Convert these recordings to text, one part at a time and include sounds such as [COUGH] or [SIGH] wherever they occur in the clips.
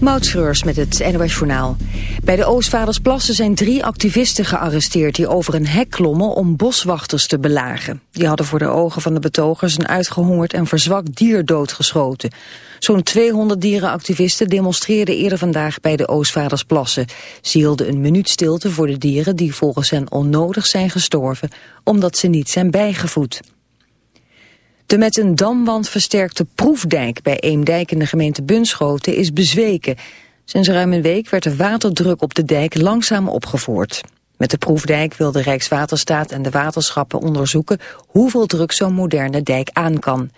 Moutschreurs met het NOS Journaal. Bij de Oostvadersplassen zijn drie activisten gearresteerd... die over een hek klommen om boswachters te belagen. Die hadden voor de ogen van de betogers... een uitgehongerd en verzwakt dier doodgeschoten. Zo'n 200 dierenactivisten demonstreerden eerder vandaag... bij de Oostvadersplassen. Ze hielden een minuut stilte voor de dieren... die volgens hen onnodig zijn gestorven... omdat ze niet zijn bijgevoed. De met een damwand versterkte proefdijk bij Eemdijk in de gemeente Bunschoten is bezweken. Sinds ruim een week werd de waterdruk op de dijk langzaam opgevoerd. Met de proefdijk wil de Rijkswaterstaat en de waterschappen onderzoeken hoeveel druk zo'n moderne dijk aan kan.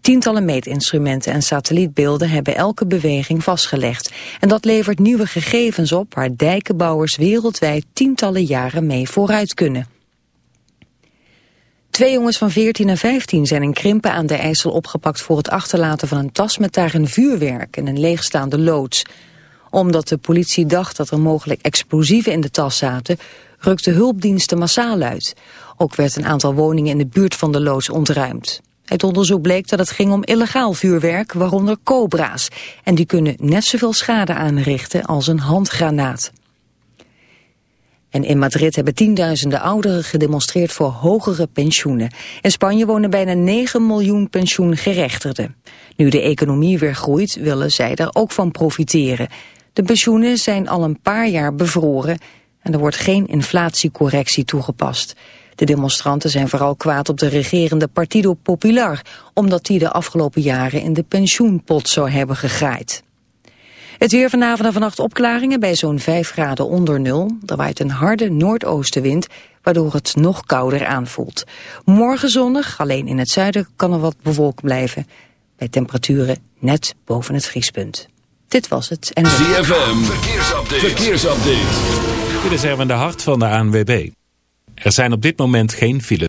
Tientallen meetinstrumenten en satellietbeelden hebben elke beweging vastgelegd. En dat levert nieuwe gegevens op waar dijkenbouwers wereldwijd tientallen jaren mee vooruit kunnen. Twee jongens van 14 en 15 zijn in Krimpen aan de IJssel opgepakt voor het achterlaten van een tas met daarin vuurwerk en een leegstaande loods. Omdat de politie dacht dat er mogelijk explosieven in de tas zaten, rukten hulpdiensten massaal uit. Ook werd een aantal woningen in de buurt van de loods ontruimd. Het onderzoek bleek dat het ging om illegaal vuurwerk, waaronder cobra's. En die kunnen net zoveel schade aanrichten als een handgranaat. En in Madrid hebben tienduizenden ouderen gedemonstreerd voor hogere pensioenen. In Spanje wonen bijna 9 miljoen pensioengerechtigden. Nu de economie weer groeit, willen zij daar ook van profiteren. De pensioenen zijn al een paar jaar bevroren en er wordt geen inflatiecorrectie toegepast. De demonstranten zijn vooral kwaad op de regerende Partido Popular... omdat die de afgelopen jaren in de pensioenpot zou hebben gegraaid. Het weer vanavond en vannacht opklaringen bij zo'n 5 graden onder nul. Er waait een harde noordoostenwind, waardoor het nog kouder aanvoelt. Morgen zonnig, alleen in het zuiden kan er wat bewolkt blijven. Bij temperaturen net boven het vriespunt. Dit was het. En ZFM, verkeersupdate. verkeersupdate. Dit is Erwin de Hart van de ANWB. Er zijn op dit moment geen files.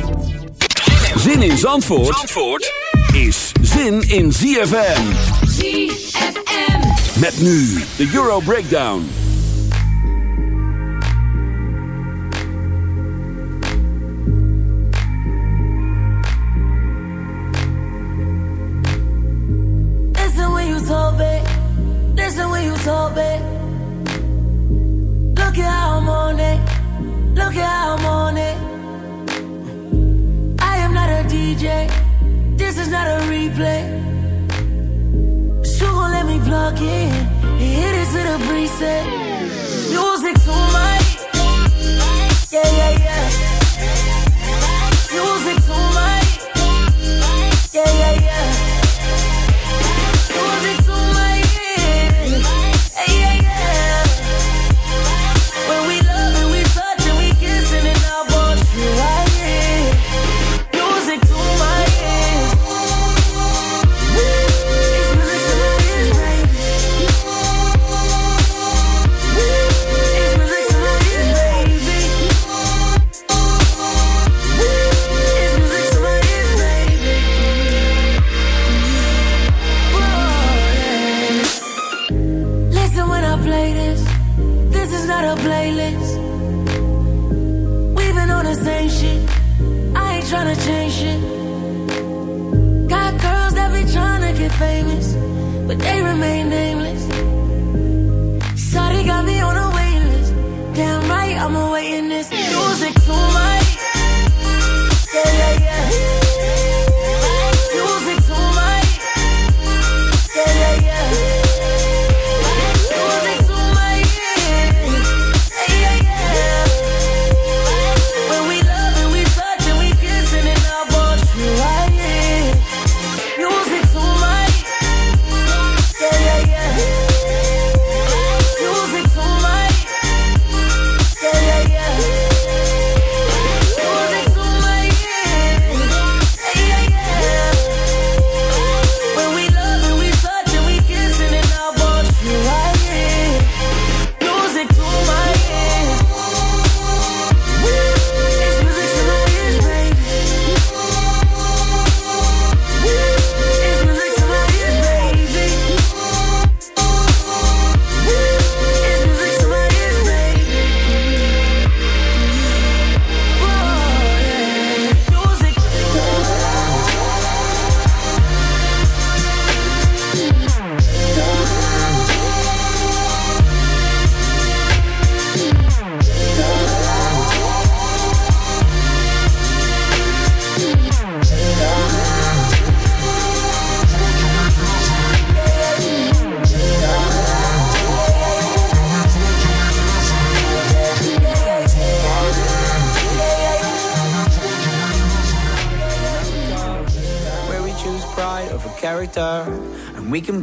Zin in Zandvoort, Zandvoort is zin in ZFM. ZFM. Met nu de Euro Breakdown. Listen when you talk, babe. Listen when you talk, babe. Look at how I'm on it. Look at how I'm on it. DJ. This is not a replay. So gon' let me plug in hit it to the preset. Music to my,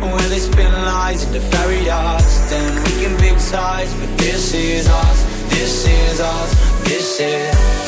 Where they spin lies into fairy dust. Then we can big size, but this is us, this is us, this is.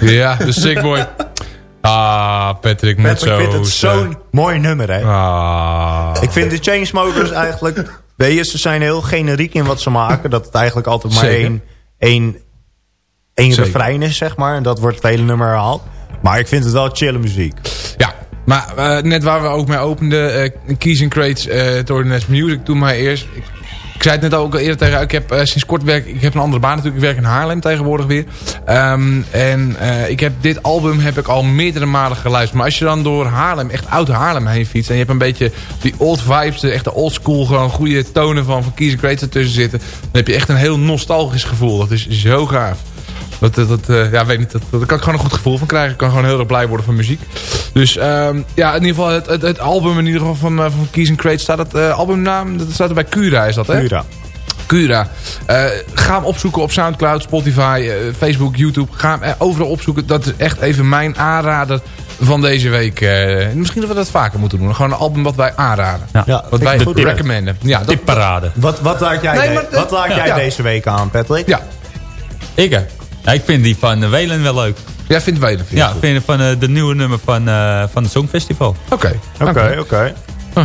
Ja, de sick boy. Ah, Patrick moet Patrick zo... vindt het zo'n mooi nummer, hè? Ah. Ik vind de Chainsmokers eigenlijk... Weet je, ze zijn heel generiek in wat ze maken. Dat het eigenlijk altijd maar Zeker. één, één, één Zeker. refrein is, zeg maar. En dat wordt het hele nummer herhaald. Maar ik vind het wel chille muziek. Ja, maar eh, net waar we ook mee openden, eh Keys and Crates, uh, Music, toen mij eerst. Ik zei het net ook al eerder tegen ik heb eh, sinds kort werk, ik heb een andere baan natuurlijk, ik werk in Haarlem tegenwoordig weer. Ehm, en eh, ik heb dit album heb ik al meerdere malen geluisterd. Maar als je dan door Haarlem, echt oud Haarlem heen fietst en je hebt een beetje die old vibes, de echte old school, gewoon goede tonen van, van Crates ertussen zitten, dan heb je echt een heel nostalgisch gevoel. Dat is zo gaaf. Dat, dat, dat, eh, ja, weet niet, dat, dat, daar kan ik gewoon een goed gevoel van krijgen. Ik kan gewoon heel erg blij worden van muziek. Dus ehm, ja, in ieder geval het, het, het album in ieder geval van, eh, van Keys and Crates staat het eh, albumnaam, dat staat er bij Cura is dat hè? Cura. Cura. Eh, ga hem opzoeken op Soundcloud, Spotify, Facebook, YouTube. Ga hem overal opzoeken. Dat is echt even mijn aanrader van deze week. Eh, misschien dat we dat vaker moeten doen. Gewoon een album wat wij aanraden. Ja, wat wij goed. recommenden. Ja, dat, Tipparade. Wat, wat laat jij, Nee, de- maar- wat laat jij Ja. deze week aan, Patrick? ja. Ik, hè? Ja, ik vind die van uh, Welen wel leuk. Jij vindt Welen? vind Ja, goed? ik vind van eh, de nieuwe nummer van, eh, van het Songfestival. Oké. Oké, oké.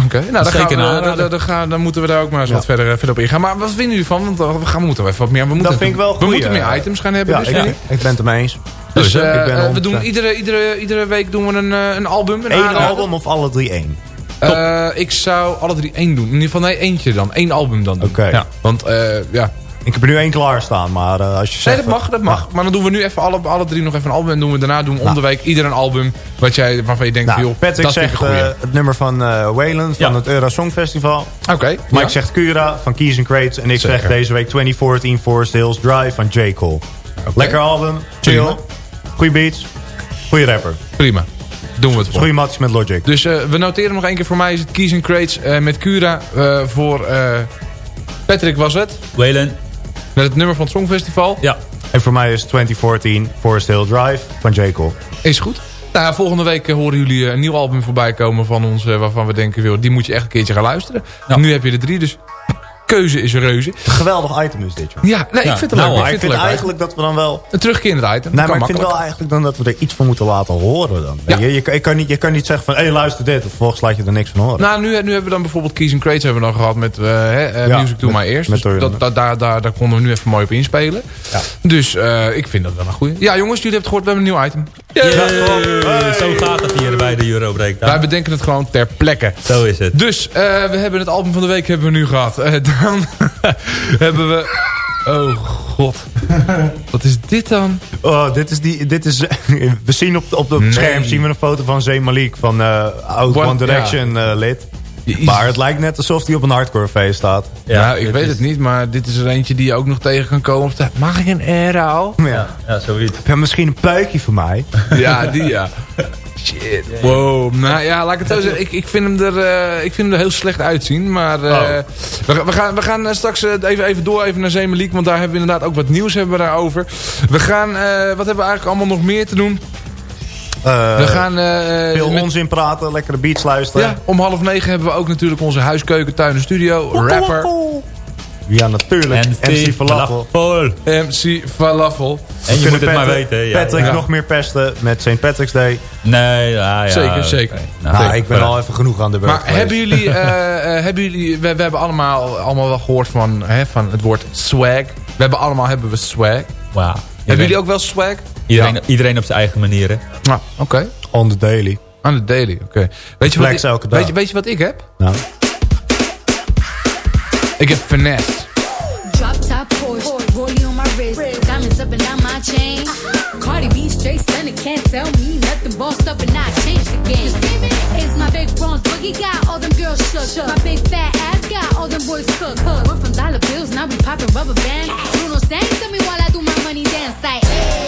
Oké, nou dan, gaan we, dan, dan, dan gaan- dan moeten we daar ook maar eens Ja. wat verder, eh, verder op ingaan. Maar wat vinden jullie van? Want eh, we, gaan, we moeten even wat meer. We moeten, vind ik wel We goeie, moeten meer eh, items gaan hebben. Ja, dus, ik, jullie? ik ben het ermee eens. dus Dus, eh, ik ben eh, we 100%. doen iedere, iedere, iedere week doen we een, eh, een album. Een Eén album of alle drie één? Eh, ik zou alle drie één doen. In ieder geval nee, eentje dan. Eén album dan doen. Oké. Ja. Want eh, ja. Ik heb er nu één klaarstaan, maar eh, als je Nee, zegt... dat mag, dat mag. Maar dan doen we nu even alle, alle drie nog even een album. En doen we daarna doen we om Nou. de week ieder een album. Wat jij, waarvan je denkt, Nou, joh, Patrick dat zegt eh, het nummer van eh Wayland van Ja. het Euro Songfestival. Oké. Mike ja. zegt Cura van Keys and Crates. En ik Zeker. zeg deze week 2014 Forest Hills Drive van J. Cole. Lekker album, chill. Prima. Goeie beats. Goeie rapper. Prima. Doen we het voor. Goeie matches met Logic. Dus eh, we noteren nog één keer voor mij is het Keys and Crates eh, met Cura. eh, voor eh, Patrick was het. Wayland. Met het nummer van het Songfestival. Ja. En voor mij is 2014 Forest Hill Drive van J. Cole. Is goed. Nou, ja, volgende week eh, horen jullie eh, een nieuw album voorbij komen van ons. eh, waarvan we denken, joh, die moet je echt een keertje gaan luisteren. Nu heb je er drie, dus keuze is reuze. Een geweldig item is dit, joh. Ja, nee, ik vind het nou, leuk. Maar Ik vind het eigenlijk dat we dan wel... Een terugkerend item. Nee, maar ik vind wel eigenlijk dan dat we er iets van moeten laten horen dan. Ja. Je, je, je, kan niet, je kan niet zeggen van, hé hey, luister dit. En vervolgens laat je er niks van horen. Nou, nu, nu hebben we dan bijvoorbeeld Keys and Crates hebben we dan gehad met eh, hè, eh, Ja, Music to My Ears. met Dus Torian. dat, dat, daar, daar, daar konden we nu even mooi op inspelen. Ja. Dus eh, ik vind dat wel een goeie. Ja, jongens, jullie hebben het gehoord. We hebben een nieuw item. Yay. Zo gaat het hier bij de Euro Breakdown. Wij bedenken het gewoon ter plekke. Zo is het. Dus, eh, we hebben het album van de week hebben we nu gehad. Eh, dan [LAUGHS] hebben we... Oh, god. Wat is dit dan? Oh, dit is die, dit is, [LAUGHS] we zien op, op het Nee. scherm zien we een foto van Zayn Malik van eh Out One- One Direction eh, lid. Maar het lijkt net alsof hij op een hardcore feest staat. Ja, ik weet is- het niet, maar dit is er eentje die je ook nog tegen kan komen. Of Mag ik een euro? Ja. Ja, zoiets. Ja, misschien een puikje voor mij. [LAUGHS] Ja, die ja. Shit. Wow. Nou ja, laat ik het zo zeggen. Ik, ik, vind, hem er, eh, ik vind hem er heel slecht uitzien. Maar eh, Oh. we, we gaan, we gaan eh, straks even, even door even naar Zemeliek. Want daar hebben we inderdaad ook wat nieuws hebben we daarover. We gaan, eh, wat hebben we eigenlijk allemaal nog meer te doen? Eh, We gaan... eh, veel met- onzin praten, lekkere beats luisteren. ja, om half negen hebben we ook natuurlijk onze huiskeuken, tuin en studio. Rapper. Ja, natuurlijk. MC MC Falafel. Falafel. MC Falafel. En je Kunnen moet het maar Patrick- weten. Ja. Patrick Ja. nog meer pesten met St. Patrick's Day. Nee, ja, ja. Zeker, zeker. Nou, Nou, ik ben al even genoeg aan de beurt Maar geweest. hebben jullie, [LAUGHS] eh, eh, hebben jullie we, we hebben allemaal, allemaal wel gehoord van, hè, van het woord swag. We hebben allemaal hebben we swag. Wauw. Hebben jullie ook wel swag? Iedereen, iedereen op zijn eigen manier. hè? Nou, oké. On the daily. Aan de daily, oké. Weet, je wat ik- weet, je, weet je wat ik heb? Nou. Ik heb finesse. Drop top Porsche, rollie on my wrist, diamonds up and down my chain. Cardi B straight stunning, can't tell me nothing. Bossed up and I changed the game. It's my big bronze boogie got all them girls shook. My big fat ass got all them boys cooked. Went from dollar bills, now we popping rubber bands. Bruno sang to me while I do my money dance like. Hey.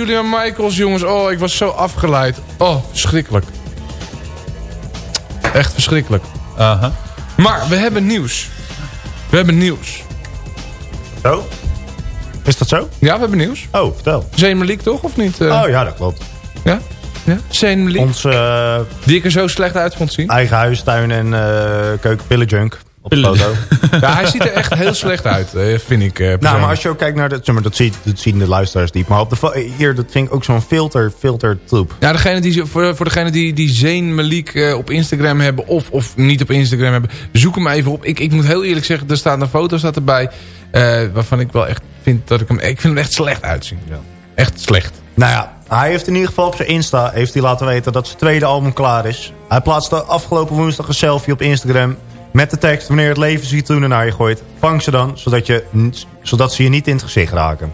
Oh, bijna Julia Michaels, jongens. Oh, ik was zo afgeleid. Oh, verschrikkelijk. Echt verschrikkelijk. Maar we hebben nieuws. We hebben nieuws. Zo? Is dat zo? Ja, we hebben nieuws. Oh, vertel. Malik toch, of niet? eh? Oh ja, dat klopt. Ja? Ja? Ons eh, Die ik er zo slecht uit vond zien. eigen huis, tuin en uh, keukenpillenjunk op de foto. Ja, hij [LAUGHS] ziet er echt heel slecht uit, eh, vind ik. eh, Nou, maar als je ook kijkt naar de... Zeg maar, dat, ziet, dat zien de luisteraars niet. Maar op de fo- hier, dat vind ik ook zo'n filter, filter troep. Ja, degene die, voor, voor degene die, die Zayn Malik eh, op Instagram hebben of, of niet op Instagram hebben, zoek hem even op. Ik, ik moet heel eerlijk zeggen, er staat een foto staat erbij eh, waarvan ik wel echt vind dat ik hem... Ik vind hem echt slecht uitzien. Ja. Echt slecht. Nou ja, hij heeft in ieder geval op zijn Insta heeft hij laten weten dat zijn tweede album klaar is. Hij plaatste afgelopen woensdag een selfie op Instagram met de tekst... Wanneer het leven citroenen naar je gooit, vang ze dan, zodat, je, zodat ze je niet in het gezicht raken.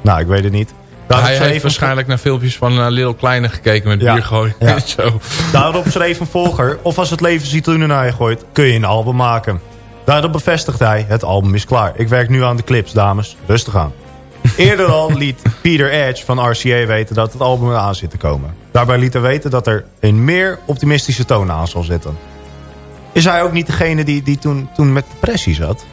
Nou, ik weet het niet. Daarop hij schreef heeft een- waarschijnlijk naar filmpjes van uh, Lil Kleine gekeken met Ja. bier gooien. Ja. [LAUGHS] Zo. Daarop schreef een volger... Of als het leven citroenen naar je gooit, kun je een album maken. Daarop bevestigt hij... Het album is klaar. Ik werk nu aan de clips, dames. Rustig aan. Eerder al liet Peter Edge van RCA weten dat het album eraan zit te komen. Daarbij liet hij weten dat er een meer optimistische toon aan zal zitten. Is hij ook niet degene die, die toen, toen met depressie zat?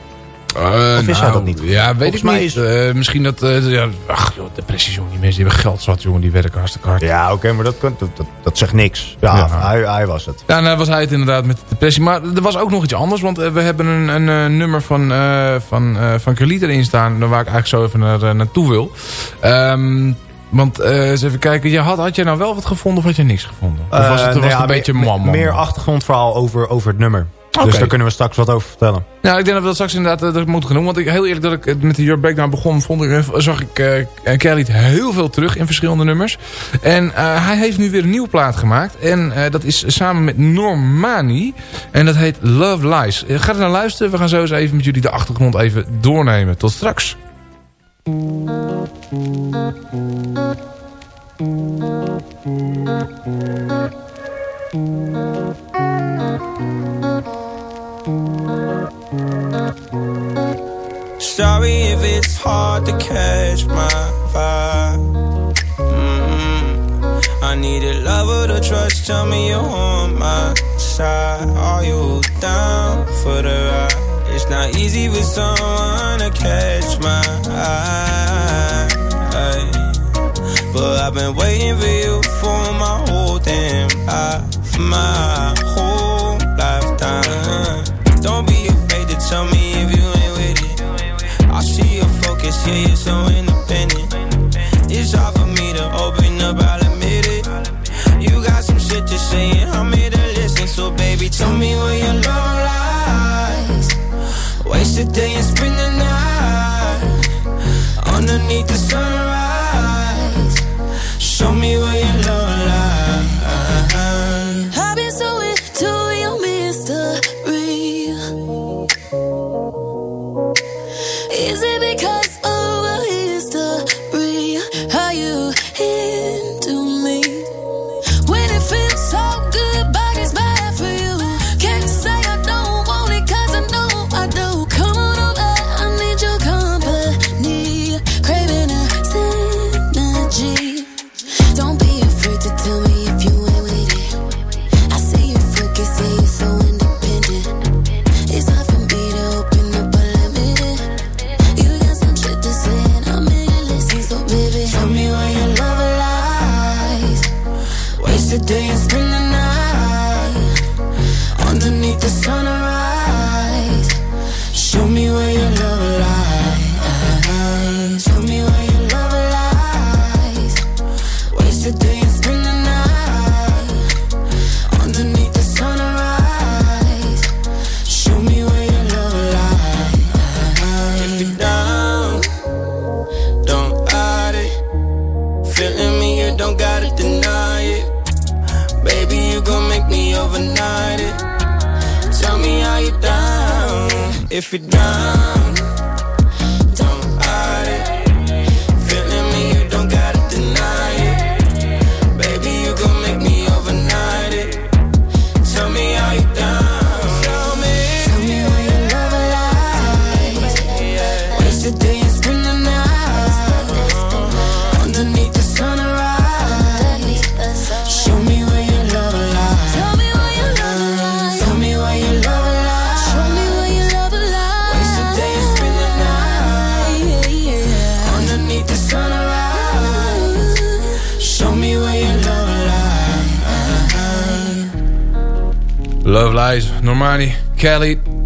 Eh, Of is hij dat niet? Ja, weet ik niet. is- Eh, misschien dat... eh, ja, ach joh, depressies jongen. Die mensen die hebben geld zat jongen. Die werken hartstikke hard. Ja, oké, maar dat, kan- dat, dat, dat zegt niks. Ja, Ja. Hij, hij was het. Ja, nou was hij het inderdaad met de depressie. Maar er was ook nog iets anders. Want we hebben een, een nummer van, van, van Kerliet erin staan. Waar ik eigenlijk zo even naar, naartoe wil. Ehm, want eh, eens even kijken. Ja, had, had jij nou wel wat gevonden of had je niks gevonden? Of was het, was ja, een beetje man, man? meer achtergrondverhaal over, over het nummer. Dus daar kunnen we straks wat over vertellen. Nou, ik denk dat we dat straks inderdaad eh, dat moeten doen. Want ik, heel eerlijk, dat ik met de Your Breakdown begon, vond ik, zag ik eh Kelly heel veel terug in verschillende nummers. En hij heeft nu weer een nieuwe plaat gemaakt. En dat is samen met Normani. En dat heet Love Lies. Ga er naar luisteren. We gaan zo eens even met jullie de achtergrond even doornemen. Tot straks. Sorry if it's hard to catch my vibe. Mm, I need a lover to trust. Tell me you're on my side. Are you down for the ride? It's not easy for someone to catch my eye. But I've been waiting for you for my whole damn life. My whole lifetime. Don't be afraid to tell me if you ain't with it. I see your focus, yeah, you're so independent. It's hard for me to open up, I'll admit it. You got some shit to say, and I'm here to listen. So, baby, tell me where your love lies. Waste a day and spend the night underneath the sunrise. Show me where Love Lies, Normani, Kelly.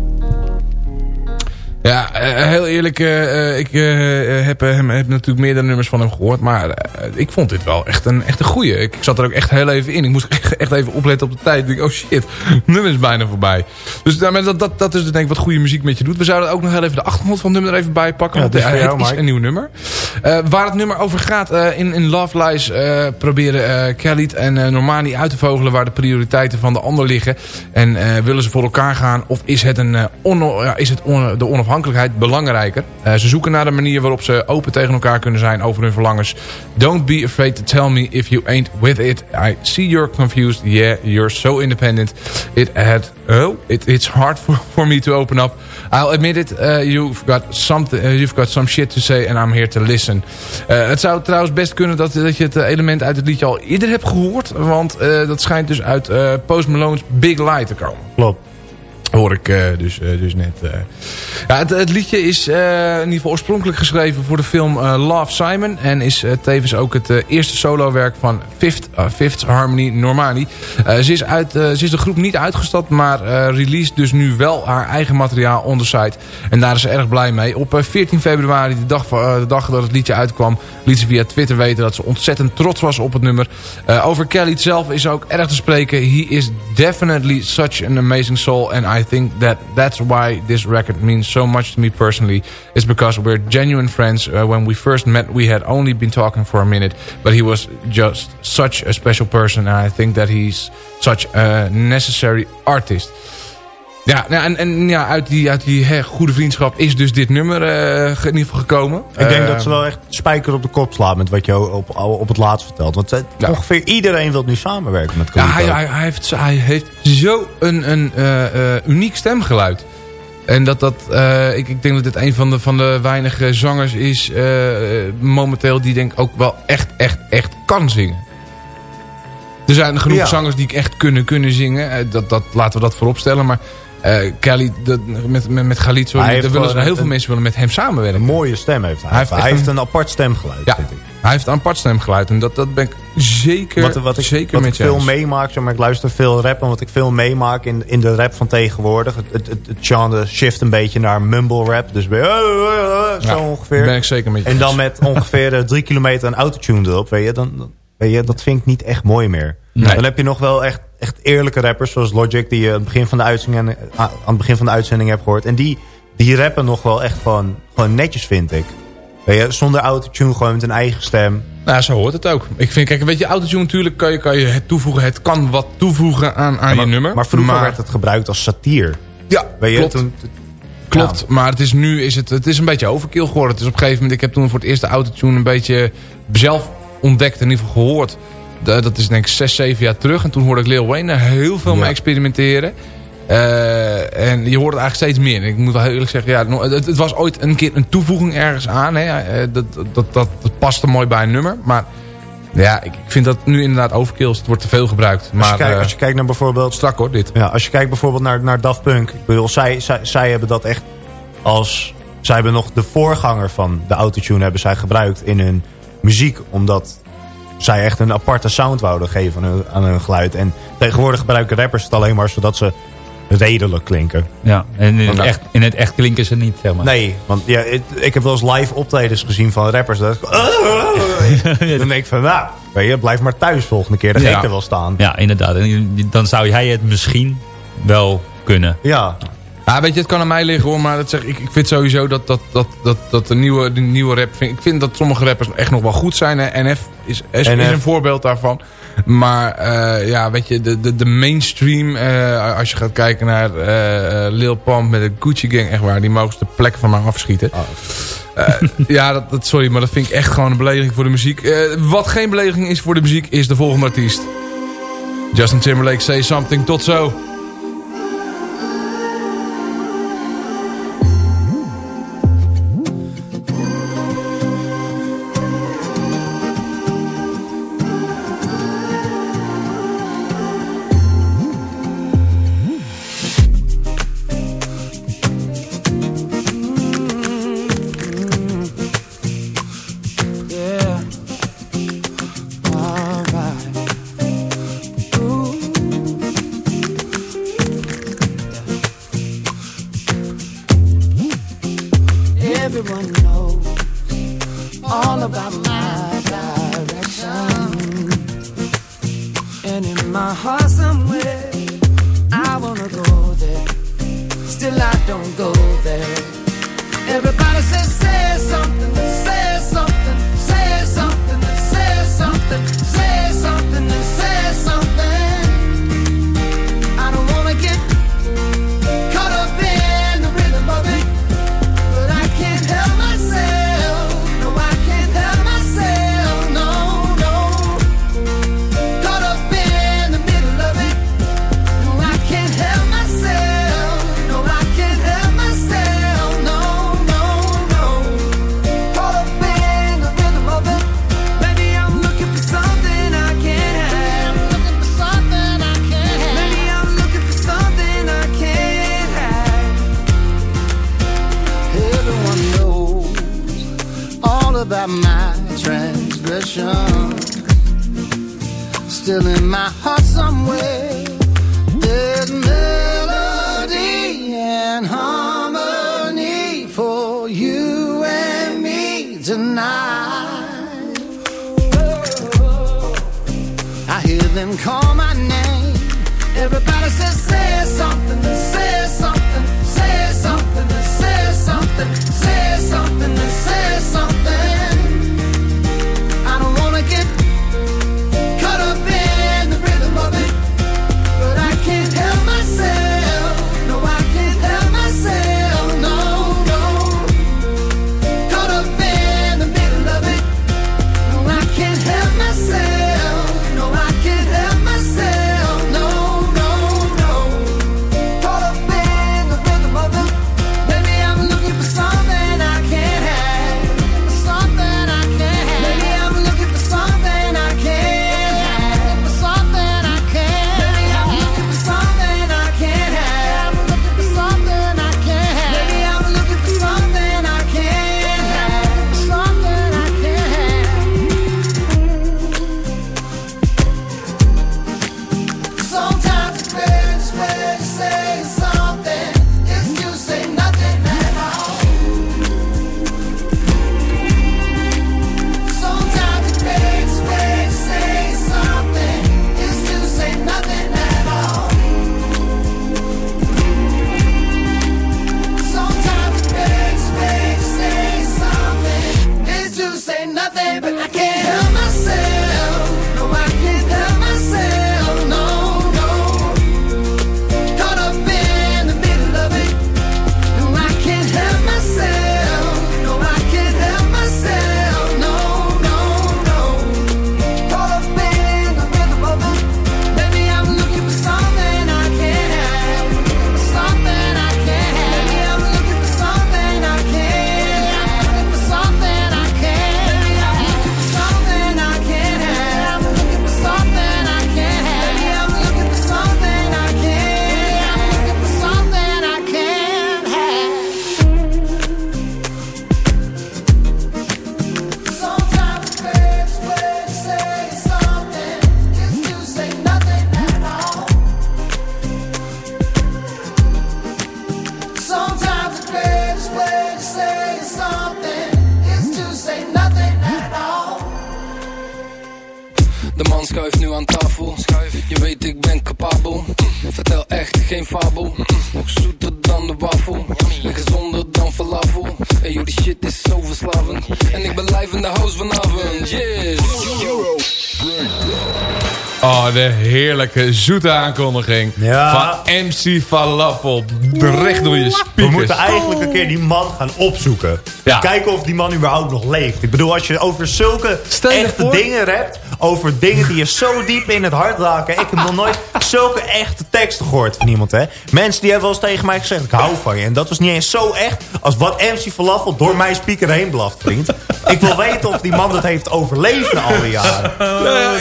Ja, eh, heel eerlijk, eh, eh, ik heb, hem, heb natuurlijk meerdere nummers van hem gehoord. Maar ik vond dit wel echt een, echt een goeie. Ik, ik zat er ook echt heel even in. Ik moest echt, echt even opletten op de tijd. Ik denk, oh shit, nummer is bijna voorbij. Dus dat, dat, dat is dus denk ik wat goede muziek met je doet. We zouden ook nog heel even de achtergrond van het nummer er even bij pakken. Ja, want is jou, het is een nieuw nummer. Waar het nummer over gaat in, in Love Lies proberen Khalid en Normani uit te vogelen waar de prioriteiten van de ander liggen. En willen ze voor elkaar gaan of is, het een, is het on- de onafhankelijkheid belangrijker? Eh, ze zoeken naar de manier waarop ze open tegen elkaar kunnen zijn over hun verlangens. Don't be afraid to tell me if you ain't with it. I see you're confused. Yeah, you're so independent. It had oh, it, it's hard for, for me to open up. I'll admit it. uh, you've got something. uh, you've got some shit to say and I'm here to listen. Het zou trouwens best kunnen dat, dat je het eh, element uit het liedje al eerder hebt gehoord, want eh, dat schijnt dus uit eh, Post Malone's Big Lie te komen. Klopt. Hoor ik eh, dus, eh, dus net. eh. Ja, het, het liedje is in ieder geval oorspronkelijk geschreven voor de film Love Simon. En is tevens ook het eerste solowerk van Fifth, Harmony Normani. Ze, is uit, ze is de groep niet uitgestapt, maar release dus nu wel haar eigen materiaal on site. En daar is ze erg blij mee. Op eh, 14 februari, de dag, de dag dat het liedje uitkwam, liet ze via Twitter weten dat ze ontzettend trots was op het nummer. Over Kelly zelf is ook erg te spreken. He is definitely such an amazing soul. And think that that's why this record means so much to me personally. It's because we're genuine friends. Uh, when we first met, we had only been talking for a minute. But he was just such a special person. And I think that he's such a necessary artist. Ja, nou, en, en ja, uit die, uit die hè, goede vriendschap is dus dit nummer eh, in ieder geval gekomen. Ik denk Eh, dat ze wel echt spijker op de kop slaat met wat je op, op het laatst vertelt. Want eh, Ja. ongeveer iedereen wil nu samenwerken met Ja, Khalid. hij, hij, hij, heeft, hij heeft zo een, een uniek stemgeluid. En dat dat, ik, ik denk dat dit een van de, van de weinige zangers is momenteel die denk ik ook wel echt, echt, echt kan zingen. Er zijn genoeg Ja. zangers die echt kunnen, kunnen zingen. Dat, dat, laten we dat voorop stellen. Maar eh Kelly, dat, met, met, met Khalid, sorry, daar willen heel veel mensen willen met hem samenwerken. Een mooie stem heeft hij. Hij heeft Hij echt heeft, een- een apart stemgeluid, Ja. vind ik. Hij heeft een apart stemgeluid. En dat, dat ben ik zeker, Wat, wat ik, zeker wat met ik veel eens. meemaak, zeg maar, ik luister veel rap... en wat ik veel meemaak in, in de rap van tegenwoordig... het, het, het, het genre shift een beetje naar mumble rap. Dus ben je, zo Ja, ongeveer. ben ik zeker met je En dan met ongeveer eh, drie kilometer een autotune erop. Weet je, dan, dan- weet je, dat vind ik niet echt mooi meer. Nee. Dan heb je nog wel echt, echt eerlijke rappers... zoals Logic, die je aan het begin van de uitzending, aan het begin van de uitzending hebt gehoord. En die, die rappen nog wel echt gewoon, gewoon netjes, vind ik. Weet je, zonder autotune, gewoon met een eigen stem. Nou, zo hoort het ook. Ik vind, kijk, weet je, autotune natuurlijk kan je, kan je het toevoegen. Het kan wat toevoegen aan, aan maar, je nummer. Maar vroeger werd het gebruikt als satire. Ja, Weet je, klopt. toen- Klopt, maar het is nu is het, het is een beetje overkill geworden. Het is op een gegeven moment, ik heb toen voor het eerst de autotune een beetje zelf ontdekt, in ieder geval gehoord. De- dat is denk ik 6, 7 jaar terug. En toen hoorde ik Lil Wayne er heel veel Ja. mee experimenteren. Eh, en je hoort het eigenlijk steeds meer. En ik moet wel heel eerlijk zeggen, ja, het, het was ooit een keer een toevoeging ergens aan. Hè. Eh, Dat, dat, dat, paste mooi bij een nummer. Maar ja, ik, ik vind dat nu inderdaad overkill. Het wordt te veel gebruikt. Als, Maar je kijkt, eh, als je kijkt naar bijvoorbeeld... strak hoor, dit. Ja, als je kijkt bijvoorbeeld naar, naar Daft Punk. Ik bedoel, zij, zij, zij hebben dat echt als... Zij hebben nog de voorganger van de autotune hebben zij gebruikt in hun muziek. Omdat zij echt een aparte sound wouden geven aan hun, aan hun geluid. En tegenwoordig gebruiken rappers het alleen maar zodat ze redelijk klinken. Ja, en in het, echt, in het echt klinken ze niet, zeg maar. Nee, want ja, ik heb wel eens live optredens gezien van rappers. Dat [LAUGHS] [LAUGHS] dan denk ik van, nou, weet je, blijf maar thuis volgende keer. Dan ga Ja. ik er wel staan. Ja, inderdaad. En dan zou jij het misschien wel kunnen. Ja, ja, weet je, het kan aan mij liggen hoor, maar dat zeg, ik, ik vind sowieso dat, dat, dat, dat, dat de, nieuwe, de nieuwe rap... Ik vind dat sommige rappers echt nog wel goed zijn. Hè. NF is, is, is een voorbeeld daarvan. Maar eh, ja, weet je, de, de, de mainstream, eh, als je gaat kijken naar eh, Lil Pump met de Gucci Gang, echt waar, die mogen ze de plek van mij afschieten. Oh. Ja, dat, sorry, maar dat vind ik echt gewoon een belediging voor de muziek. wat geen belediging is voor de muziek, is de volgende artiest. Justin Timberlake, Say Something, tot zo. Heerlijke zoete aankondiging Ja. van MC Falafel. Recht door je speakers. We moeten eigenlijk een keer die man gaan opzoeken. Ja. Kijken of die man überhaupt nog leeft. Ik bedoel, als je over zulke Stel je echte voor- dingen rapt... over dingen die je zo diep in het hart raken... ik heb nog nooit zulke echte teksten gehoord van iemand, hè. Mensen die hebben wel eens tegen mij gezegd... ik hou van je. En dat was niet eens zo echt... als wat MC Falafel door mijn speaker heen blaft, vriend. ik wil weten of die man dat heeft overleefd na al die jaren. [LAUGHS] Nou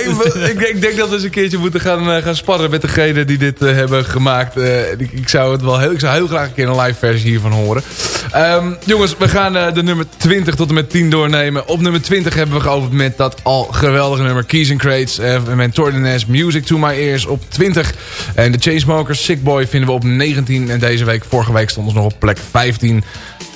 ik, ik, denk dat we eens een keertje moeten gaan, eh, gaan sparren met degene die dit eh, hebben gemaakt. Eh, ik, zou het wel heel, ik zou heel graag een keer een live versie hiervan horen. Ehm, jongens, we gaan de nummer 20 tot en met 10 doornemen. Op nummer 20 hebben we geopend met dat al geweldige nummer Keys and Crates. eh met Tordenes, Music to My Ears op 20. En de Chainsmokers, Sick Boy vinden we op 19. En deze week, vorige week stonden ze nog op plek 15.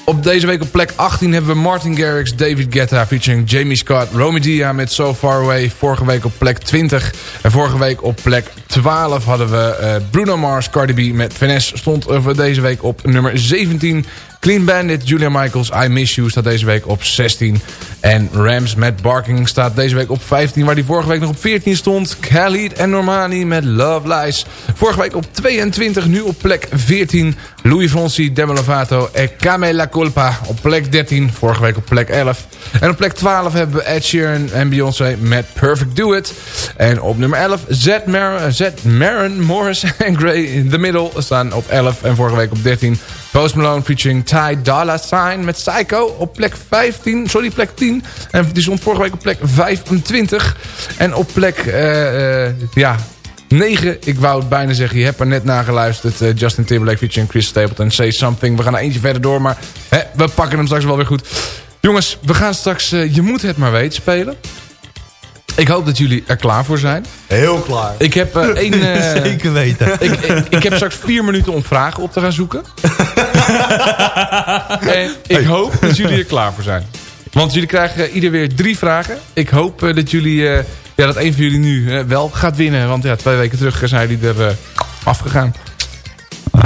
Op deze week op plek 18 hebben we Martin Garrix, David Guetta featuring Jamie Scott, Romy Dia met So Far Away. Vorige week op plek 20. En vorige week op plek 12 hadden we eh, Bruno Mars, Cardi B met Finesse. Stond eh, voor deze week op nummer 17. Clean Bandit, Julia Michaels, I Miss You staat deze week op 16. En Rams met Barking staat deze week op 15. Waar die vorige week nog op 14 stond. Khalid en Normani met Love Lies. Vorige week op 22, nu op plek 14. Louis Fonsi, Demi Lovato en Came La Culpa op plek 13. Vorige week op plek 11. En op plek 12 hebben we Ed Sheeran en Beyoncé met Perfect Do It. En op nummer 11 Zed, Mar Maron, Morris [LAUGHS] en Gray in the Middle staan op 11. En vorige week op 13 Post Malone featuring Ty Dolla Sign met Psycho op plek 15. Sorry, plek 10. En die stond vorige week op plek 25. En op plek, eh, eh, ja, 9. Ik wou het bijna zeggen, je hebt er net naar geluisterd. Eh, Justin Timberlake featuring Chris Stapleton, Say Something. We gaan er eentje verder door, maar hè, we pakken hem straks wel weer goed. Jongens, we gaan straks Je moet het maar weten spelen. Ik hoop dat jullie er klaar voor zijn. Heel klaar. Ik heb eh, één... [LAUGHS] eh, Zeker weten. [LAUGHS] ik, ik, ik heb straks vier minuten om vragen op te gaan zoeken. [LAUGHS] en ik hoop dat jullie er klaar voor zijn. Want jullie krijgen ieder weer drie vragen. Ik hoop eh, dat jullie... eh, ja, dat een van jullie nu wel gaat winnen. Want ja, twee weken terug zijn jullie er eh, afgegaan.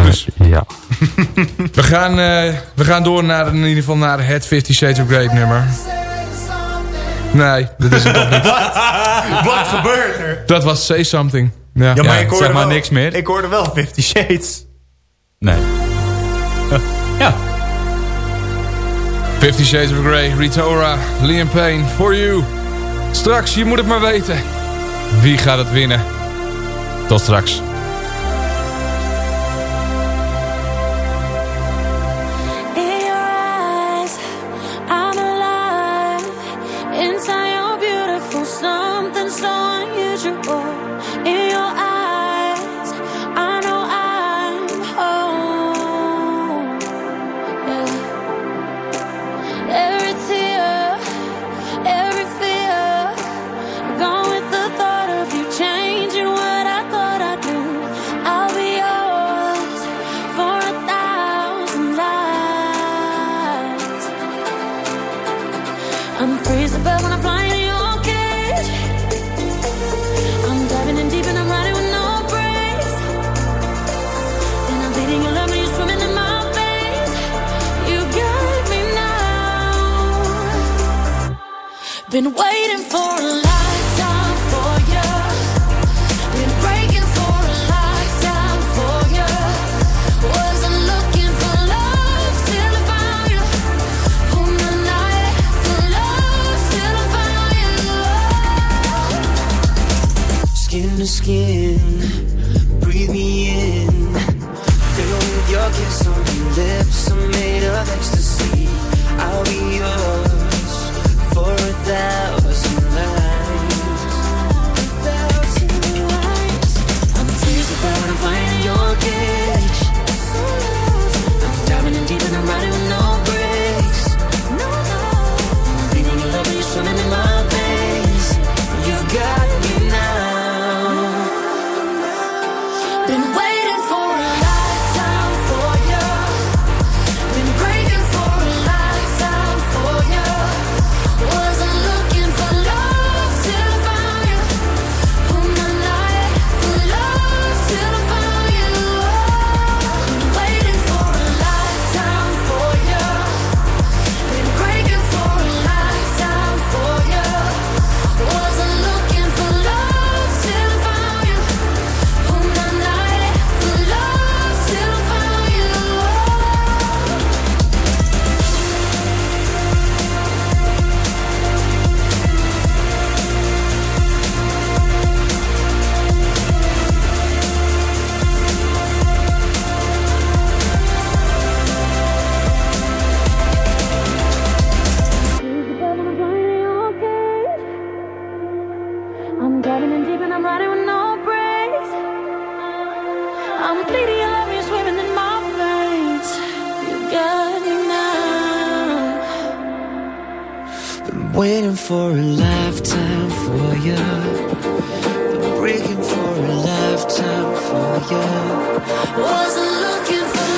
Dus ja. we gaan, eh, we gaan door naar in ieder geval naar het Fifty Shades of Grey nummer. Nee, dat is het toch niet. [LAUGHS] Wat gebeurt er? Dat was Say Something. Ja, Ja, maar Ja, ik hoorde zeg maar wel, niks meer. Ik hoorde wel Fifty Shades. Nee. [LAUGHS] Ja. Fifty Shades of Grey, Rita Ora, Liam Payne, For You. Straks, je moet het maar weten. Wie gaat het winnen? Tot straks. Been waiting for a lifetime for you. Been breaking for a lifetime for you. Wasn't looking for love till I found you. For love till I you. Skin to skin, in you. Wasn't looking for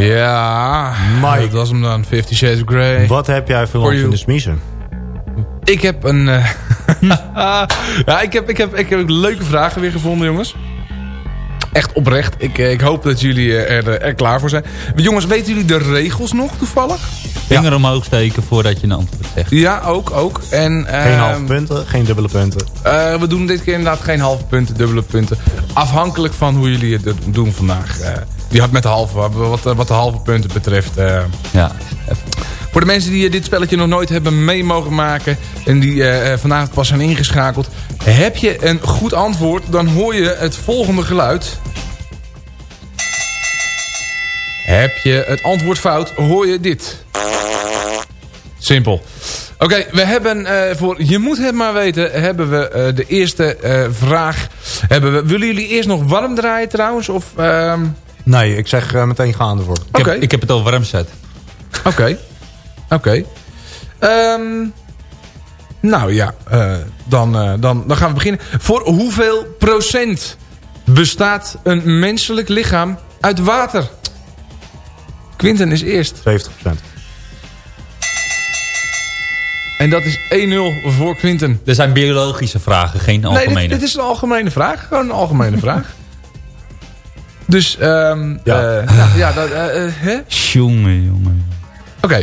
Ja, dat was hem dan. Fifty Shades of Grey. Wat heb jij voor ons in de smiezen? Ik heb een... eh, [LAUGHS] ja, ik heb, ik, heb, ik heb leuke vragen weer gevonden, jongens. Echt oprecht. Ik, eh, ik hoop dat jullie eh, er, er klaar voor zijn. Jongens, weten jullie de regels nog toevallig? Vinger omhoog steken voordat je een antwoord zegt. Ja, ook. ook. En, Geen ehm, halve punten, geen dubbele punten. Eh, we doen dit keer inderdaad geen halve punten, dubbele punten. Afhankelijk van hoe jullie het doen vandaag. Eh, die had met de halve, wat, wat de halve punten betreft. eh. Ja. Voor de mensen die eh, dit spelletje nog nooit hebben mee mogen maken... en die eh, eh, vanavond pas zijn ingeschakeld... heb je een goed antwoord, dan hoor je het volgende geluid. Heb je het antwoord fout, hoor je dit. Simpel. Oké, we hebben eh, voor Je moet het maar weten... hebben we eh, de eerste eh, vraag. Hebben we, willen jullie eerst nog warm draaien trouwens? Of, ehm, Nee, ik zeg meteen gaande voor. Ik, Oké. heb, ik heb het al warm zet. Oké. Oké. Ehm, nou ja, eh, dan, eh, dan, dan gaan we beginnen. Voor hoeveel procent bestaat een menselijk lichaam uit water? Quinten is eerst. 70 En dat is 1-0 voor Quinten. Er zijn biologische vragen, geen Nee, algemene. dit, dit is een algemene vraag. Gewoon een algemene [LAUGHS] vraag. Dus, ehm Ja. eh, nou, ja, dat, eh, eh, hè? Jongen, jongen. Oké.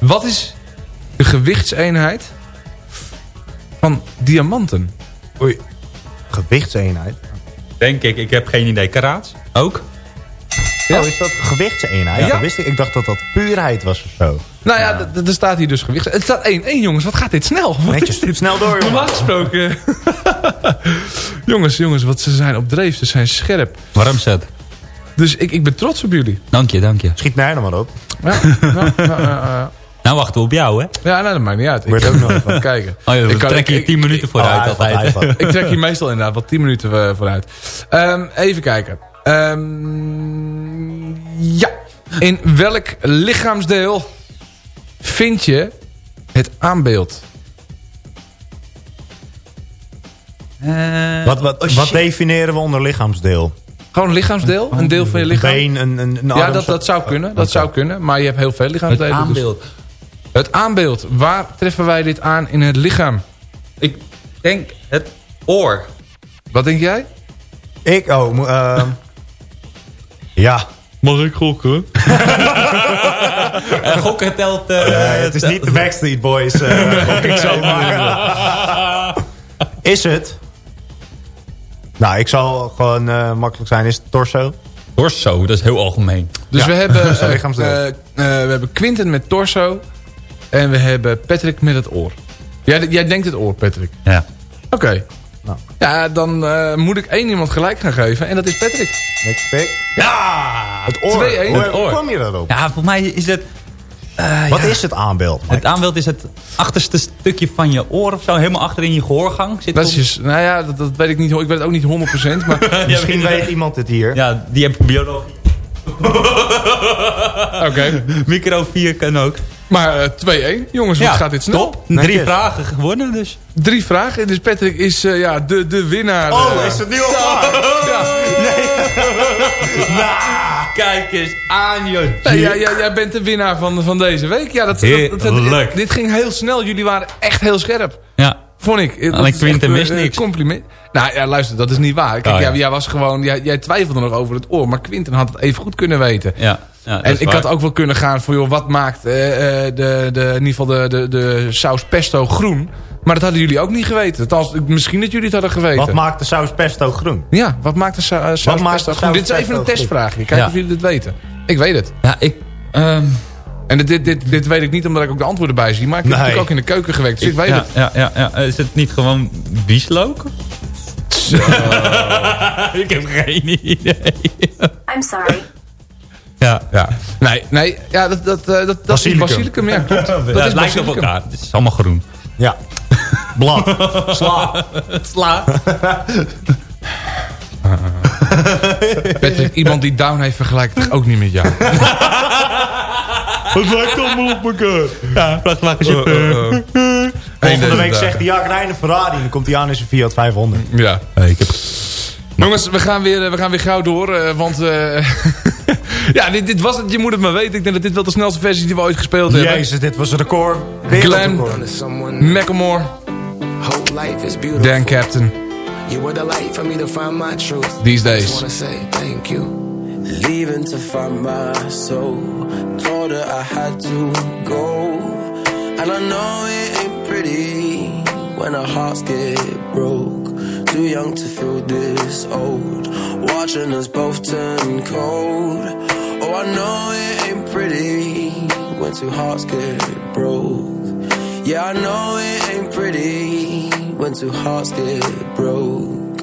Wat is de gewichtseenheid van diamanten? Oei. Gewichtseenheid? Denk ik, ik heb geen idee. Karaats? Ook? Ja. Oh, is dat gewichtseenheid? Ja. Dat wist ik. ik dacht dat dat puurheid was of zo. Nou ja, er staat hier dus gewicht. Het staat 1-1 jongens, wat gaat dit snel? Wat Netjes, is dit? snel door, jongen. Normaal gesproken. [LAUGHS] jongens, jongens, wat ze zijn op dreef. Ze zijn scherp. Warm zet. Dus ik, ik ben trots op jullie. Dank je, dank je. Schiet mij er maar op. Ja, nou, nou, nou, wachten we op jou, hè? ja nou, dat maakt niet uit. Ik Wordt kan ook nog nog even kijken. Oh ik kan- trekken ik- je 10 minuten vooruit Ah, altijd. Ik trek hier meestal inderdaad wat 10 minuten eh, vooruit. Ehm, even kijken. Ehm, ja. In welk lichaamsdeel vind je het aanbeeld? Eh, Wat, wat, oh, wat definiëren we onder lichaamsdeel? Gewoon een lichaamsdeel? Een deel van je lichaam? Been, een, een, een ja, arm, dat, dat zou kunnen. Dat Oké. zou kunnen. Maar je hebt heel veel het lichaamsdelen. dus- aanbeeld. Het aanbeeld. Waar treffen wij dit aan in het lichaam? Ik denk het oor. Wat denk jij? Ik, oh, ehm, ja. Mag ik gokken? [LAUGHS] En gokken telt... eh, Nee, het is niet de Backstreet Boys. eh, [LAUGHS] gok ik zo maar. [LAUGHS] Is het? Nou, ik zal gewoon eh, makkelijk zijn. Is het torso? Torso, dat is heel algemeen. Dus Ja, we hebben, eh, eh, eh, we hebben Quinten met torso. En we hebben Patrick met het oor. Jij, jij denkt het oor, Patrick. Ja. Oké. Nou. Ja, dan eh, moet ik één iemand gelijk gaan geven. En dat is Patrick. Ja! Het oor. 2-1. Hoe, Het hoe oor. kwam je daarop? Ja, voor mij is het... eh, Wat ja. is het aanbeeld? Mike? Het aanbeeld is het achterste stukje van je oor of zo. Helemaal achter in je gehoorgang. Zit Dat is dus, nou ja, dat, dat weet ik niet. Ik weet het ook niet 100%. [LAUGHS] Maar Misschien weet iemand het hier. Ja, die heb biologie. [LAUGHS] oké. Micro 4 kan ook. Maar eh, 2-1. Jongens, wat Ja, gaat dit snel? Top. Drie Netjes. vragen gewonnen dus. Drie vragen. Dus Patrick is eh, ja, de, de winnaar. Oh, eh. is het nu al klaar? Ja. [LAUGHS] Kijk eens aan joh. Nee, ja, ja, jij bent de winnaar van, van deze week. Ja, dat, dat, dat- dat- Heerlijk. dit ging heel snel. Jullie waren echt heel scherp. Ja. Vond ik. Alleen Quinten mist niks. Compliment. Nou ja, luister, dat is niet waar. Kijk, Oh, ja. jij, jij was gewoon, jij, jij twijfelde nog over het oor. Maar Quinten had het even goed kunnen weten. Ja. Ja, en ik waar. had ook wel kunnen gaan voor, joh, wat maakt eh, eh, de, de, in ieder geval de, de, de saus pesto groen? Maar dat hadden jullie ook niet geweten. Althans, misschien dat jullie het hadden geweten. Wat maakt de saus pesto groen? Ja, wat maakt de eh, saus maakt pesto de groen? saus Dit is even een testvraagje. Kijk Ja. of jullie dit weten. Ik weet het. Ja, ik... ehm, En dit, dit, dit, dit weet ik niet omdat ik ook de antwoorden bij zie. Maar ik heb Nee. natuurlijk ook in de keuken gewerkt. Dus ik, weet ja, het. Ja, ja, ja. Is het niet gewoon bieslook? [LAUGHS] ik heb geen idee. I'm sorry. Ja. Ja. Nee, nee ja, dat, dat, eh, dat, dat is Basilicum. Ja, klopt. [LAUGHS] Dat Ja, is het lijkt op elkaar. Het is allemaal groen. Ja. [LAUGHS] Blad. Sla. Sla. Patrick, iemand die down heeft vergelijkt ook niet met jou. Het lijkt allemaal op elkaar. Ja, vlag, vlag, Volgende week zegt hij, ja, ik rijd een Ferrari. En dan komt hij aan in zijn Fiat 500. Ja. ik heb... Jongens, we gaan weer, we gaan weer gauw door. eh, want eh, [LAUGHS] ja, dit, dit was het. Je moet het maar weten. Ik denk dat dit wel de snelste versie is die we ooit gespeeld hebben. Jezus, dit was een record. Glenn. Macklemore, Hope life is beautiful. Dan Captain. You were the light for me to find my truth. These I days. just wanna say thank you. Leaving to find my soul. Told her I had to go. And I know it ain't pretty when our hearts get broke. Too young to feel this old. Watching us both turn cold. Oh, I know it ain't pretty when two hearts get broke. Yeah, I know it ain't pretty when two hearts get broke.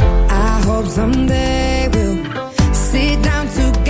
I hope someday we'll sit down together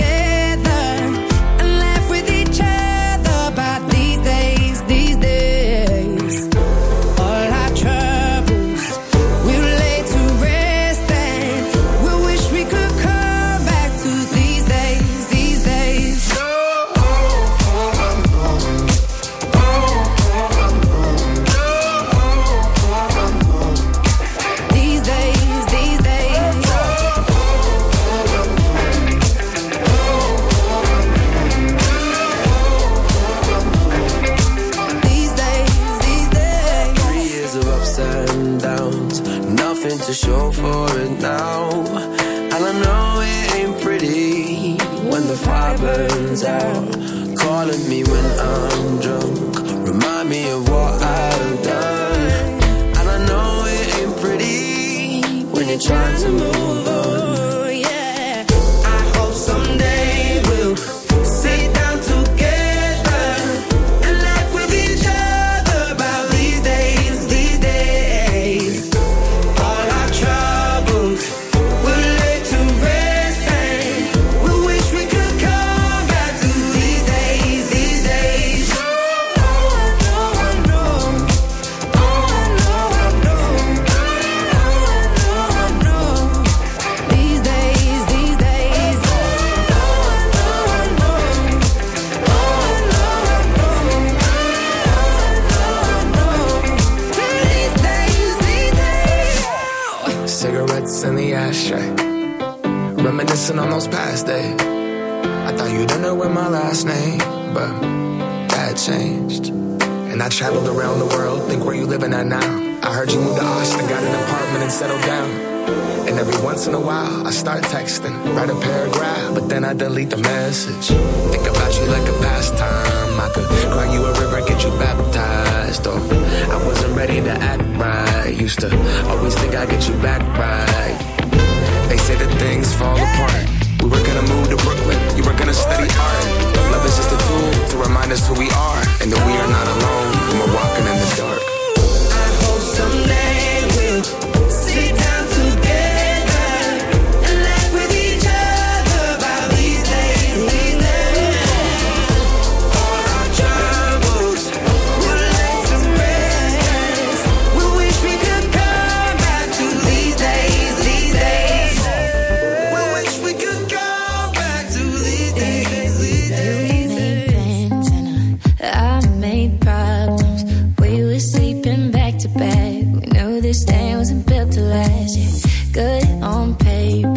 this thing wasn't built to last. Yeah. Good on paper,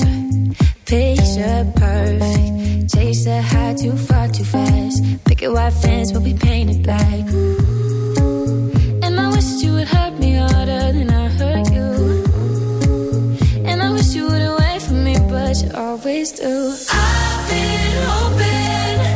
picture perfect. Chase the high too far too fast. Picket white fence will be painted black. And I wish you would hurt me harder than I hurt you. And I wish you wouldn't wait for me, but you always do. I've been hoping.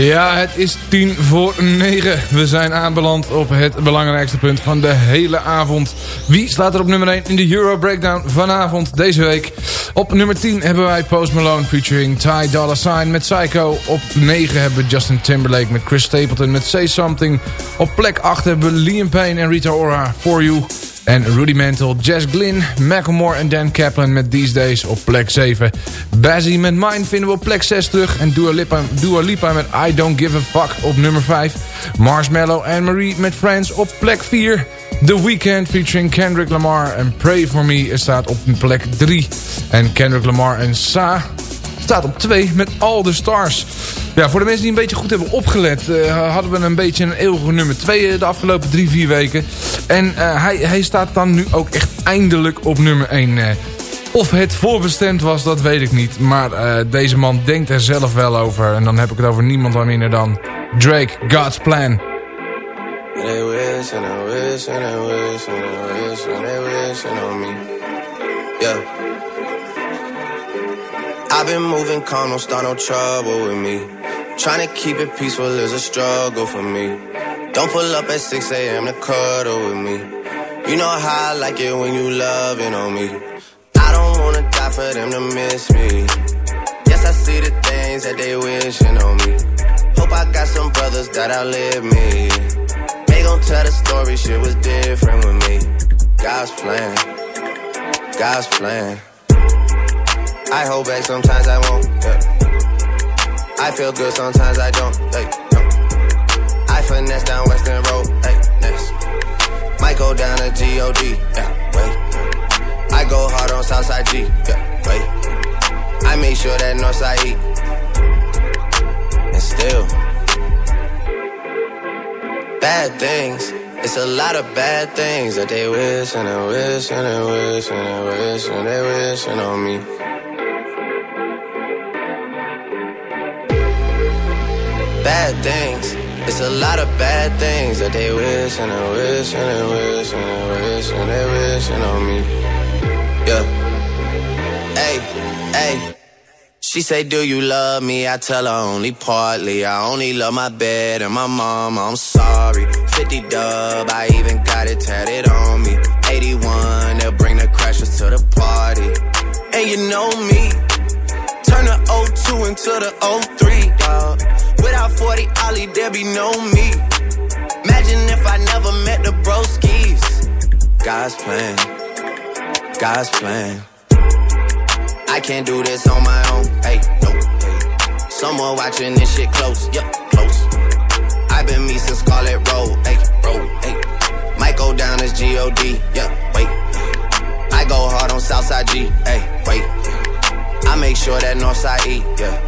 Ja, het is tien voor negen. We zijn aanbeland op het belangrijkste punt van de hele avond. Wie staat er op nummer 1 in de Euro Breakdown vanavond, deze week? Op nummer 10 hebben wij Post Malone featuring Ty Dolla $ign met Psycho. Op 9 hebben we Justin Timberlake met Chris Stapleton met Say Something. Op plek 8 hebben we Liam Payne en Rita Ora, For You. En Rudimental, Jess Glynn, Macklemore en Dan Kaplan met These Days op plek 7. Bazzy met Mine vinden we op plek 6 terug. En Dua Lipa, Dua Lipa met I Don't Give a Fuck op nummer 5. Marshmallow en Marie met Friends op plek 4. The Weeknd featuring Kendrick Lamar en Pray For Me staat op plek 3. En Kendrick Lamar en Sa staat op 2 met All The Stars. Ja, voor de mensen die een beetje goed hebben opgelet... eh, hadden we een beetje een eeuwige nummer 2 de afgelopen 3, 4 weken. En eh, hij, hij staat dan nu ook echt eindelijk op nummer 1. eh. of het voorbestemd was, dat weet ik niet. Maar eh, deze man denkt er zelf wel over. En dan heb ik het over niemand minder dan Drake, God's Plan. They wish and they wish and they wish and they wish and they wishing on me. Yeah. I've been moving calm, don't start no trouble with me. Trying to keep it peaceful is a struggle for me. Don't pull up at 6 a.m. to cuddle with me. You know how I like it when you loving on me. I don't wanna die for them to miss me. Yes, I see the things that they wishing on me. Hope I got some brothers that outlive me. They gon' tell the story, shit was different with me. God's plan, God's plan. I hold back, sometimes I won't. Yeah. I feel good, sometimes I don't. Hey, no. I finesse down Western Road. Hey, next. Might go down to G-O-D. Yeah, wait. I go hard on Southside G. Yeah, wait. I make sure that Northside E. And still, bad things. It's a lot of bad things that they wish and they wish and they wish and they wish and they wishing on me. bad things. It's a lot of bad things that they wish and they wish and they wish and they wish and they wishing on me. Yeah. Hey, hey. She say, Do you love me? I tell her only partly. I only love my bed and my mom. I'm sorry. 50 dub, I even got it tatted on me. 81, they'll bring the crashers to the party. And you know me, turn the 02 into the 03, dog. Without 40 Ollie, there be no me. Imagine if I never met the broskies. God's plan, God's plan. I can't do this on my own, hey, no. Someone watching this shit close, yup, close. I've been me since Scarlet Road, hey, road, hey. Might go down as G-O-D, yeah, wait. I go hard on Southside G, hey, wait. I make sure that Northside E, yeah.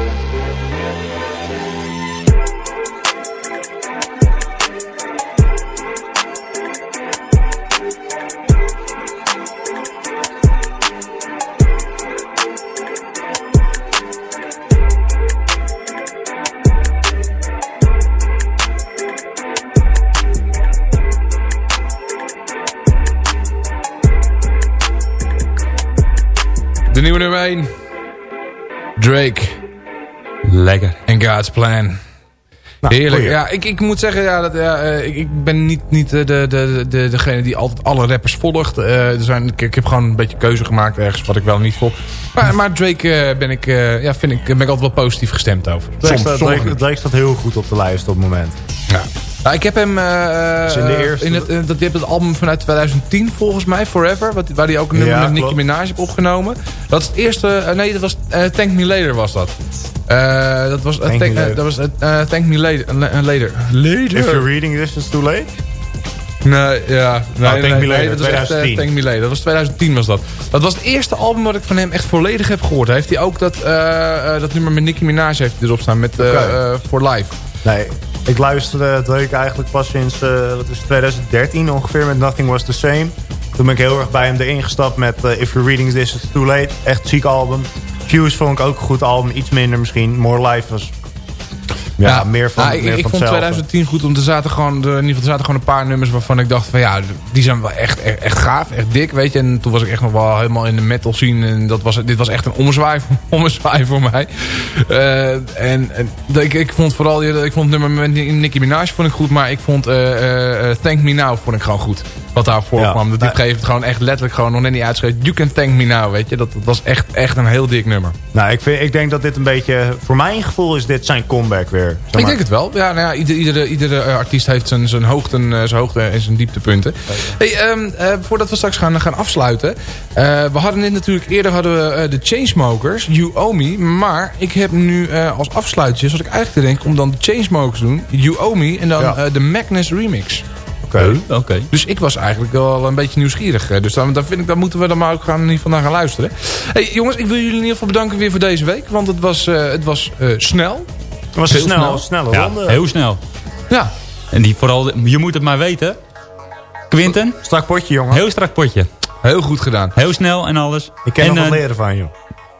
Drake. Lekker. En God's Plan. Nou, Heerlijk. goeie. Ja, ik, ik moet zeggen, ja, dat, ja, eh, ik, ik ben niet, niet eh, de, de, de, degene die altijd alle rappers volgt. Eh, er zijn, ik, ik heb gewoon een beetje keuze gemaakt ergens wat ik wel niet volg. Maar, maar Drake ben, ik, eh, ja, vind ik, ben ik altijd wel positief gestemd over. Drake, Soms, staat, sommige Drake, Drake staat heel goed op de lijst op het moment. Ja. Nou, ik heb hem eh, Dus in de eerste- in het, eh, dat, je hebt het album vanuit 2010 volgens mij, Forever. Wat, waar hij ook een nummer Ja, met Nicki. Minaj heeft opgenomen. Dat is het eerste, eh, nee dat was eh, Thank Me Later was dat. Eh, dat was, eh, Thank thank, Me eh, Later. dat was eh, eh, Thank Me Later. eh, later. Later. If you're reading this, it's too late. Nee, ja. Nee, Thank nee, Me Later, dat was echt, eh, 2010. Thank Me Later. Dat was 2010 was dat. Dat was het eerste album wat ik van hem echt volledig heb gehoord. Heeft hij ook dat, eh, eh, dat nummer met Nicki Minaj heeft erop staan met eh, eh, For Life. Nee, ik luisterde Drake eigenlijk pas sinds eh, dat is 2013 ongeveer met Nothing Was The Same. Toen ben ik heel erg bij hem erin gestapt met eh, If You're Reading This It's Too Late. Echt ziek album. Fuse vond ik ook een goed album. Iets minder misschien. More Life was ja, meer van, ik, meer ik van vond hetzelfde. 2010 goed, want er zaten gewoon, in ieder geval er zaten gewoon een paar nummers waarvan ik dacht van ja, die zijn wel echt, echt, echt gaaf, echt dik, weet je. En toen was ik echt nog wel helemaal in de metal scene en dat was, dit was echt een ommezwaai, [LAUGHS] ommezwaai voor mij. Eh, en en ik, ik vond vooral, ik vond het nummer met Nicki Minaj vond ik goed, maar ik vond eh, eh, Thank Me Now vond ik gewoon goed. Wat daarvoor Ja. kwam. Dat die een gegeven moment gewoon echt letterlijk gewoon nog net niet uitschreef. You can thank me now, weet je. Dat, dat was echt, echt een heel dik nummer. Nou, ik, vind, ik denk dat dit een beetje... Voor mijn gevoel is dit zijn comeback weer. Zeg Ik maar. denk het wel. Ja, nou ja, ieder, iedere, iedere eh, artiest heeft zijn, zijn, hoogten, eh, zijn hoogte en zijn dieptepunten. Hey, ehm, eh, voordat we straks gaan, gaan afsluiten. eh, we hadden net natuurlijk eerder hadden we, eh, de Chainsmokers, You Owe Me. Maar ik heb nu eh, als afsluitje, zoals ik eigenlijk te denken, om dan de Chainsmokers te doen. You Owe Me en dan Ja. eh, de Magnus Remix. Oké. Oké. Dus ik was eigenlijk wel een beetje nieuwsgierig. Dus dan, dan, vind ik, dan moeten we dan maar ook gaan, in ieder geval naar gaan luisteren. Hey, jongens, ik wil jullie in ieder geval bedanken weer voor deze week. Want het was, eh, het was eh, snel. Het was een Heel snel, snel. snelle Ja, ronde. heel snel. Ja. En die vooral, je moet het maar weten. Quinten, Strak potje, jongen. heel strak potje. Heel goed gedaan. Heel snel en alles. Ik kan en, nog wat eh, leren van je.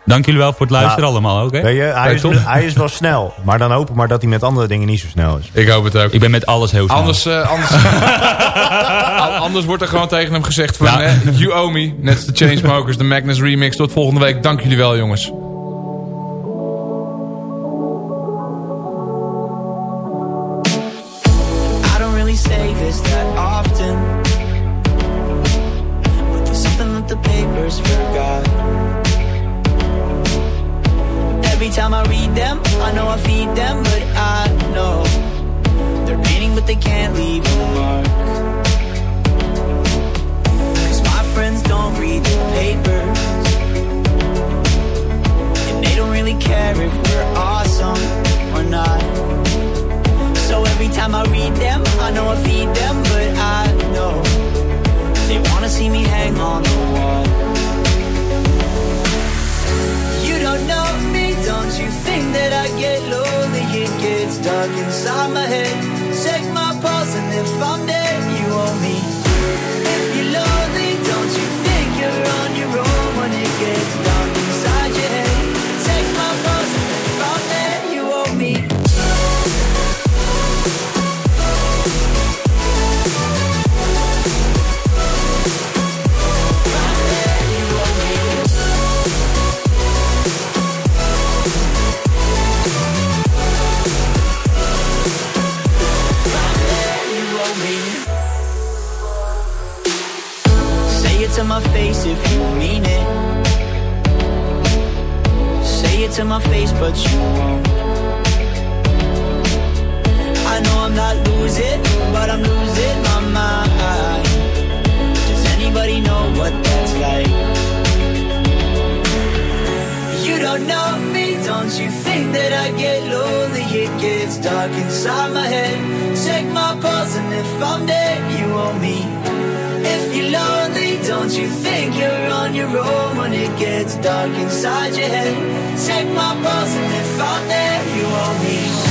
Dank jullie wel voor het luisteren Ja. allemaal ook. Hè? Weet je, hij, is, hij is wel snel. Maar dan hopen we maar dat hij met andere dingen niet zo snel is. Ik hoop het ook. Ik ben met alles heel snel. Anders, eh, anders, [LAUGHS] An- anders wordt er gewoon tegen hem gezegd van... Ja. eh, you owe me. Net als de Chainsmokers, de Magnus Remix. Tot volgende week. Dank jullie wel, jongens. I feed them, but I know they're painting, but they can't leave a mark. Cause my friends don't read the papers. And they don't really care if we're awesome or not. So every time I read them, I know I feed them, but I know they wanna see me hang on the wall. Me, don't you think that I get lonely? It gets dark inside my head. Check my pulse, and if I'm dead, you owe me. It to my face, but you won't. I know I'm not losing, but I'm losing my mind. Does anybody know what that's like? You don't know me, don't you think that I get lonely? It gets dark inside my head. Check my pulse, and if I'm dead, you owe me. If you're lonely, don't you think you're on your own when it gets dark inside your head? Check my pulse, and if I'm there, you owe me.